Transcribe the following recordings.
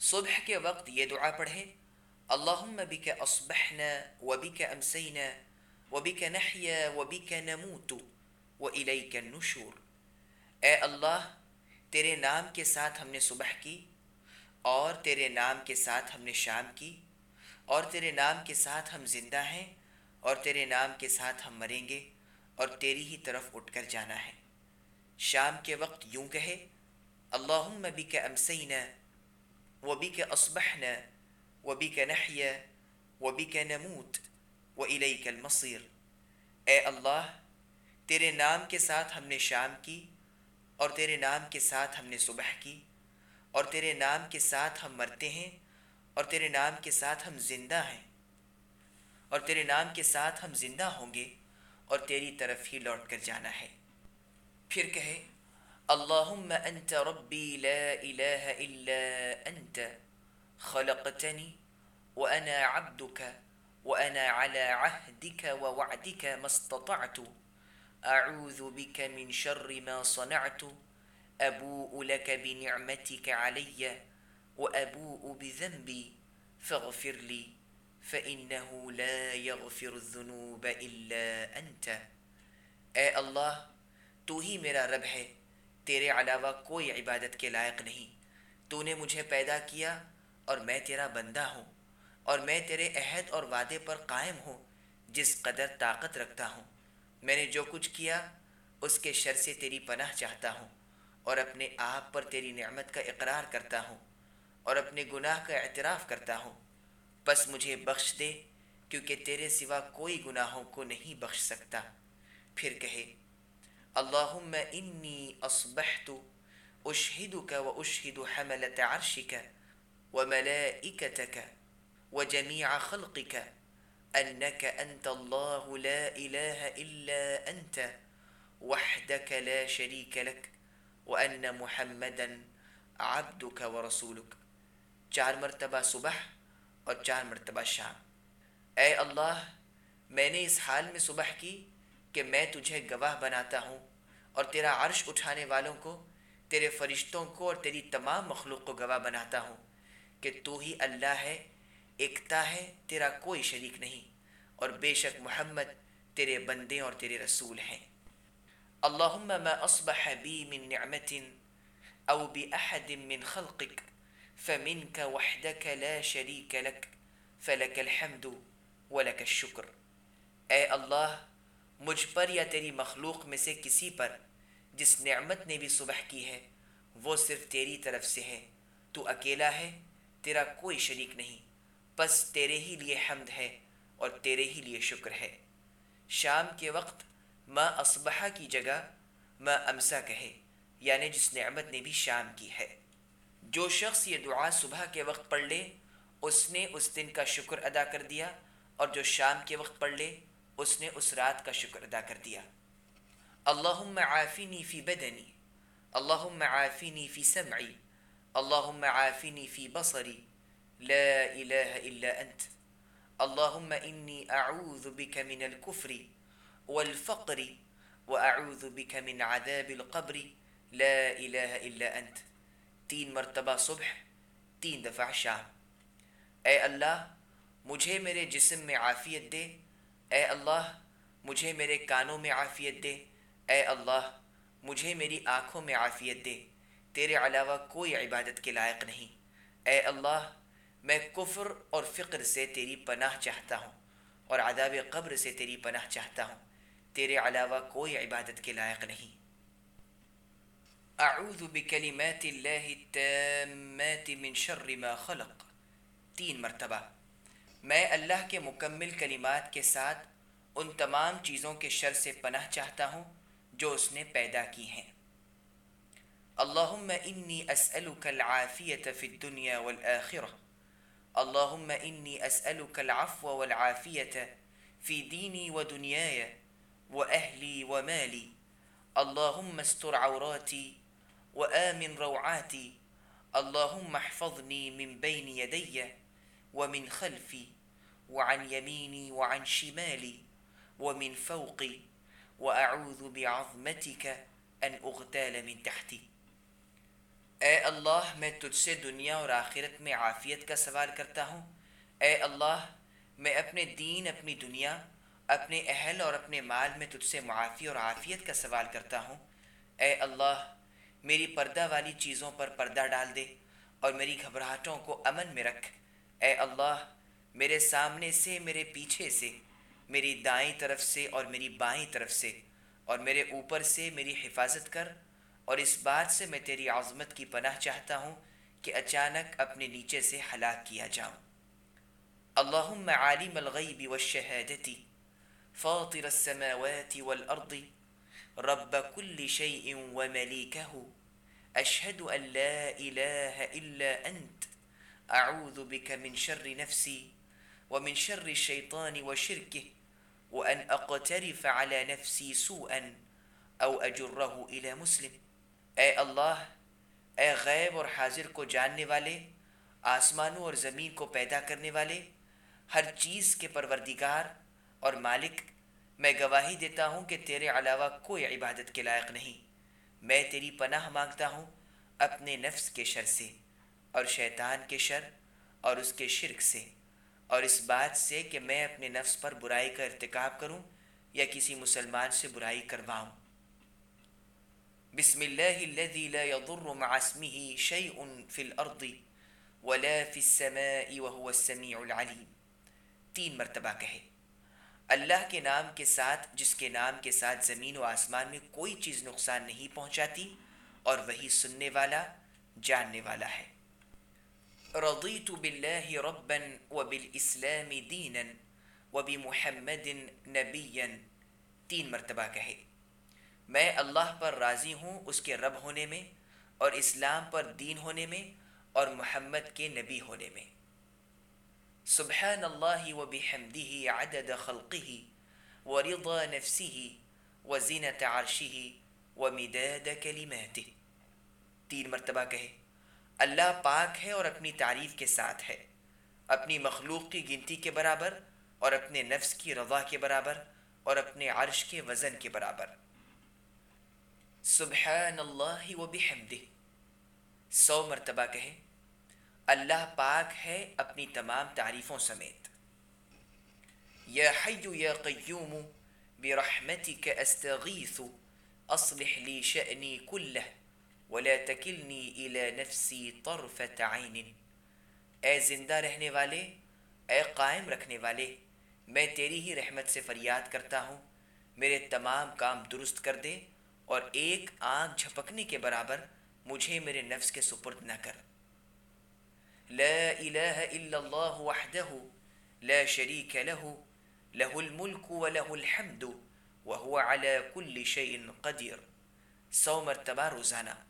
صبح کے وقت یہ دعا پڑھے اللہم بک اصبحنا وبک امسینا وبک نحیا وبک نموت والیک النشور۔ اے اللہ، تیرے نام کے ساتھ ہم نے صبح کی، اور تیرے نام کے ساتھ ہم نے شام کی، اور تیرے نام کے ساتھ ہم زندہ ہیں، اور تیرے نام کے ساتھ ہم مریں گے، اور تیری ہی طرف اٹھ کر جانا ہے۔ شام کے وقت یوں کہے، اللہم بک امسینا وبك أصبحنا، وبك نحيا، وبك نموت، وإليك المصير۔ اے اللہ، تیرے نام کے ساتھ ہم نے شام کی، اور تیرے نام کے ساتھ ہم نے صبح کی۔ اور تیرے نام کے ساتھ ہم مرتے ہیں، اور تیرے نام کے ساتھ ہم زندہ ہیں۔ اور تیرے نام کے ساتھ ہم زندہ ہوں گے، اور تیری طرف ہی لوٹ کر جانا ہے۔ پھر کہے اللهم أنت ربي لا إله إلا أنت خلقتني وأنا عبدك وأنا على عهدك ووعدك ما استطعت. أعوذ بك من شر ما صنعت أبوء لك بنعمتك علي وأبوء بذنبي فاغفر لي فإنه لا يغفر الذنوب إلا أنت. اے اللہ تو ہی میرا رب ہے تیرے علاوہ کوئی عبادت کے لائق نہیں۔ تو نے مجھے پیدا کیا اور میں تیرا بندہ ہوں اور میں تیرے عہد اور وعدے پر قائم ہوں، جس قدر طاقت رکھتا ہوں۔ میں نے جو کچھ کیا، اس کے شر سے تیری پناہ چاہتا ہوں اور اپنے آپ پر تیری نعمت کا اقرار کرتا ہوں اور اپنے گناہ کا اعتراف کرتا ہوں۔ بس مجھے بخش دے، کیونکہ تیرے سوا کوئی گناہوں کو نہیں بخش سکتا۔ پھر کہے اللهم إني أصبحت أشهدك وأشهد حملة عرشك وملائكتك وجميع خلقك أنك أنت الله لا إله إلا أنت وحدك لا شريك لك وأن محمدا عبدك ورسولك. چار مرتبہ صبح اور چار مرتبہ شام. اے اللہ میں نے اس حال میں صبح کی کہ میں تجھے گواہ بناتا ہوں اور تیرا عرش اٹھانے والوں کو، تیرے فرشتوں کو اور تیری تمام مخلوق کو گواہ بناتا ہوں کہ تو ہی اللہ ہے، ایکتا ہے، تیرا کوئی شریک نہیں اور بے شک محمد تیرے بندے اور تیرے رسول ہیں۔ اللہم ما اصبح بی من نعمت او بأحد من خلقك فمنك وحدك لا شریک لك فلك الحمد ولك الشکر۔ اے اللہ مجھ پر یا تیری مخلوق میں سے کسی پر جس نعمت نے بھی صبح کی ہے، وہ صرف تیری طرف سے ہے۔ تو اکیلا ہے، تیرا کوئی شریک نہیں۔ بس تیرے ہی لیے حمد ہے اور تیرے ہی لیے شکر ہے۔ شام کے وقت ما اصبحہ کی جگہ ما امسا کہے یعنی جس نعمت نے بھی شام کی ہے۔ جو شخص یہ دعا صبح کے وقت پڑھ لے، اس نے اس دن کا شکر ادا کر دیا اور جو شام کے وقت پڑھ لے اس نے اس رات کا شکر ادا کر دیا اللہم عافینی فی بدنی اللہم عافینی فی سمعی اللہم عافینی فی بصری لا الہ الا انت اللہم انی اعوذ بک من الكفر والفقر واعوذ بک من عذاب القبر لا الہ الا انت تین مرتبہ صبح تین دفعہ شام اے اللہ مجھے میرے جسم میں عافیت دے اے اللہ، مجھے میرے کانوں میں عافیت دے۔ اے اللہ، مجھے میری آنکھوں میں عافیت دے۔ تیرے علاوہ کوئی عبادت کے لائق نہیں۔ اے اللہ، میں کفر اور فقر سے تیری پناہ چاہتا ہوں اور عذاب قبر سے تیری پناہ چاہتا ہوں۔ تیرے علاوہ کوئی عبادت کے لائق نہیں۔ اعوذ بکلمات اللہ التامات من شر ما خلق۔ تین مرتبہ۔ میں اللہ کے مکمل کلمات کے ساتھ ان تمام چیزوں کے شر سے پناہ چاہتا ہوں جو اس نے پیدا کی ہیں اللهم اني اسالك العافيه في الدنيا والاخره اللهم إني أسألك العفو والعافية في ديني ودنياي وأهلي ومالي اللهم استر عوراتي وآمن روعاتي اللهم احفظني من بين يدي ومن خلفي وعن يميني وعن شمالي ومن فوقي وأعوذ بعظمتك أن أغتال من تحتي. اے اللہ، میں تجھ سے دنیا اور آخرت میں عافیت کا سوال کرتا ہوں۔ اے اللہ، میں اپنے دین، اپنی دنیا، اپنے اہل اور اپنے مال میں تجھ سے معافی اور عافیت کا سوال کرتا ہوں۔ اے اللہ، میری پردہ والی چیزوں پر پردہ ڈال دے اور میری گھبراہٹوں کو امن میں رکھ۔ اے اللہ، میرے سامنے سے، میرے پیچھے سے، میری دائیں طرف سے اور میری بائیں طرف سے اور میرے اوپر سے میری حفاظت کر اور اس بات سے میں تیری عظمت کی پناہ چاہتا ہوں کہ اچانک اپنے نیچے سے ہلاک کیا جاؤں۔ اللہم عالم الغیب والشہادتی فاطر السماوات والارض، رب كل شيء ومليكه أشهد أن لا إله إلا أنت أعوذ بك من شر نفسي ومن شر الشيطان وشركه، وأن أقترف على نفسي سوءا أو أجره إلى مسلم. اے اللہ، اے غیب اور حاضر کو جاننے والے، آسمانوں اور زمین کو پیدا کرنے والے، ہر چیز کے پروردگار اور مالک، میں گواہی دیتا ہوں کہ تیرے علاوہ کوئی عبادت کے لائق نہیں۔ میں تیری پناہ مانگتا ہوں اپنے نفس کے شر سے۔ اور شیطان کے شر اور اس کے شرک سے۔ اور اس بات سے کہ میں اپنے نفس پر برائی کا ارتکاب کروں یا کسی مسلمان سے برائی کرواؤں۔ بسم اللہ الذي لا يضر مع اسمه شيء في الارض ولا في السماء وهو السميع العليم تین مرتبہ کہے۔ اللہ کے نام کے ساتھ، جس کے نام کے ساتھ زمین و آسمان میں کوئی چیز نقصان نہیں پہنچاتی، اور وہی سننے والا، جاننے والا ہے۔ رضیت باللہ ربا وبالاسلام دینا وبمحمد نبیا تین مرتبہ کہے۔ میں اللہ پر راضی ہوں اس کے رب ہونے میں اور اسلام پر دین ہونے میں اور محمد کے نبی ہونے میں۔ سبحان اللہ و بحمدہ عدد خلقہ و رضا نفسہ و زینت عرشہ و مداد کلماتہ۔ تین مرتبہ کہے۔ اللہ پاک ہے اور اپنی تعریف کے ساتھ ہے۔ اپنی مخلوق کی گنتی کے برابر اور اپنے نفس کی رضا کے برابر اور اپنے عرش کے وزن کے برابر۔ سبحان اللہ و بحمدہ۔ سو مرتبہ کہے اللہ پاک ہے اپنی تمام تعریفوں سمیت۔ یا حی یا قیوم برحمتک استغیث، اصلح لی شأنی کلہ۔ ولا تکلنی الى نفسی طرفت عین اے زندہ رہنے والے، اے قائم رکھنے والے، میں تیری ہی رحمت سے فریاد کرتا ہوں۔ میرے تمام کام درست کر دے اور ایک آنکھ جھپکنے کے برابر مجھے میرے نفس کے سپرد نہ کر۔ لا إله إلا الله وحده لا شريك له له الملك وله الحمد، وهو على كل شيء قدير سو مرتبہ روزانہ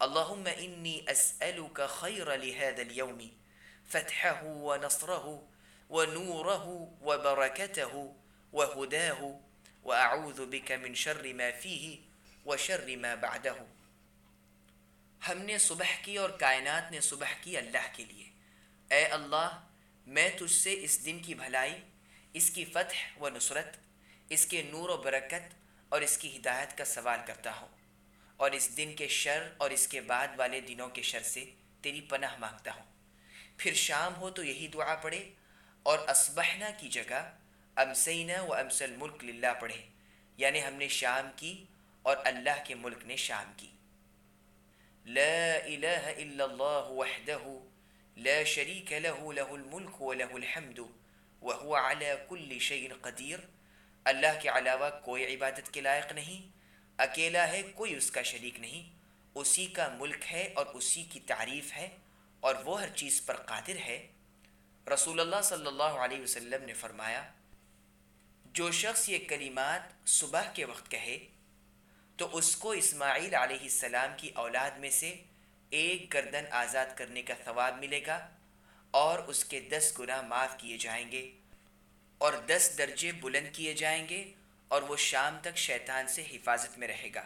اللهم إني أسألك خير لهذا اليوم فتحه ونصره ونوره وبركته وهداه وأعوذ بك من شر ما فيه وشر ما بعده. ہم نے صبح کی اور کائنات نے صبح کی اللہ کے لیے۔ اے اللہ، میں تجھ سے اس دن کی بھلائی، اس کی فتح و نصرت، اس کے نور و برکت اور اس کی ہدایت کا سوال کرتا ہوں۔ اور اس دن کے شر اور اس کے بعد والے دنوں کے شر سے تیری پناہ مانگتا ہوں۔ پھر شام ہو تو یہی دعا پڑھے۔ اور اسبحنا کی جگہ امسینہ و امسل ملک للہ پڑھے۔ یعنی ہم نے شام کی اور اللہ کے ملک نے شام کی۔ لا الہ الا اللہ وحدہ، لا شریک له له الملک و له الحمد وهو على كل شيء قدیر۔ اللہ کے علاوہ کوئی عبادت کے لائق نہیں، اکیلا ہے، کوئی اس کا شریک نہیں۔ اسی کا ملک ہے اور اسی کی تعریف ہے، اور وہ ہر چیز پر قادر ہے۔ رسول اللہ صلی اللہ علیہ وسلم نے فرمایا، جو شخص یہ کلمات صبح کے وقت کہے تو اس کو اسماعیل علیہ السلام کی اولاد میں سے ایک گردن آزاد کرنے کا ثواب ملے گا اور اس کے دس گناہ معاف کیے جائیں گے اور دس درجے بلند کیے جائیں گے اور وہ شام تک شیطان سے حفاظت میں رہے گا۔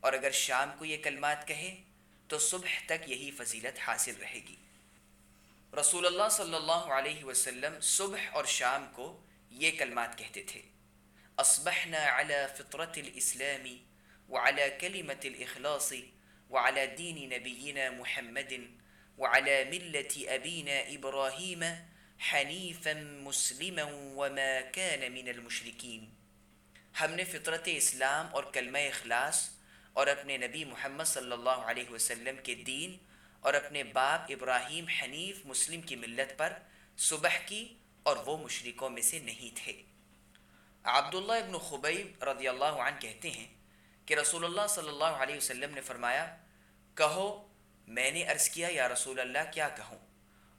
اور اگر شام کو یہ کلمات کہے تو صبح تک یہی فضیلت حاصل رہے گی۔ رسول اللہ صلی اللہ علیہ وسلم صبح اور شام کو یہ کلمات کہتے تھے، اصبحنا على فطرة الاسلام وعلى كلمة الإخلاص وعلى دين نبينا محمد وعلى ملة أبينا إبراهيم حنيفا مسلما وما كان من المشركين. ہم نے فطرت اسلام اور کلمہ اخلاص اور اپنے نبی محمد صلی اللہ علیہ وسلم کے دین اور اپنے باپ ابراہیم حنیف مسلم کی ملت پر صبح کی اور وہ مشرکوں میں سے نہیں تھے۔ عبداللہ ابن خبیب رضی اللہ عنہ کہتے ہیں کہ رسول اللہ صلی اللہ علیہ وسلم نے فرمایا، کہو، میں نے عرض کیا، یا رسول اللہ، کیا کہوں؟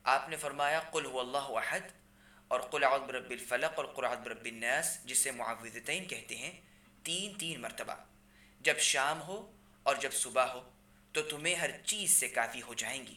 آپ نے فرمایا، قل هو اللہ احد، اور قل اعوذ برب الفلق، اور قل اعوذ برب الناس، جسے معوذتین کہتے ہیں، تین تین مرتبہ۔ جب شام ہو اور جب صبح ہو، تو تمہیں ہر چیز سے کافی ہو جائیں گی۔